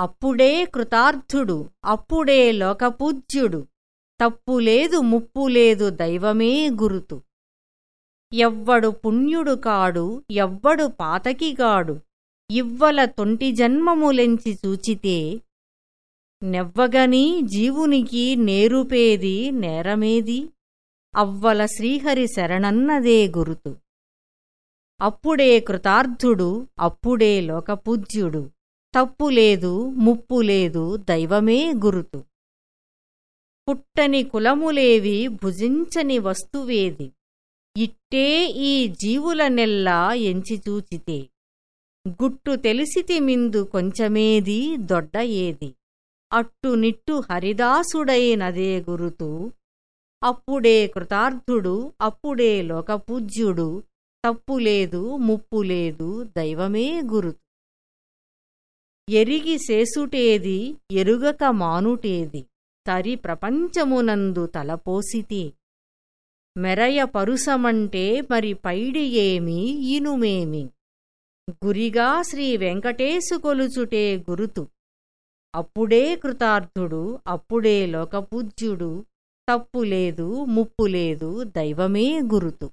అప్పుడే కృతార్థుడు అప్పుడే లోకపూజ్యుడు. తప్పులేదు ముప్పులేదు దైవమే గురుతు. ఎవ్వడు పుణ్యుడు కాడు ఎవ్వడు పాతకిగాడు ఇవ్వల తొంటి జన్మములెంచి చూచితే నెవ్వగని జీవునికి నేరుపేది నేరమేది? అవ్వల శ్రీహరి శరణన్నదే గురుతు. అప్పుడే కృతార్థుడు అప్పుడే లోకపూజ్యుడు. తప్పు లేదు ముప్పు లేదు దైవమే గురుతు. పుట్టని కులములేవి భుజించని వస్తువేది. ఇట్టే ఈ జీవులనెల్లా ఎంచిచూచితే గుట్టు తెలిసితి మిందు కొంచెమేది దొడ్డ ఏది. అట్టునిట్టు హరిదాసుడైనదే గురుతు. అప్పుడే కృతార్థుడు అప్పుడే లోకపూజ్యుడు. తప్పులేదు ముప్పులేదు దైవమే గురుతు. ఎరిగి సేసుటేది ఎరుగక మానుటేది తరి ప్రపంచమునందు తలపోసితి. మెరయ పరుసమంటే మరి పైడి ఏమి ఇనుమేమి? గురిగా శ్రీ వెంకటేశు కొలుచుటే గురుతు. అప్పుడే కృతార్థుడు అప్పుడే లోకపూజ్యుడు తప్పులేదు ముప్పులేదు దైవమే గురుతు.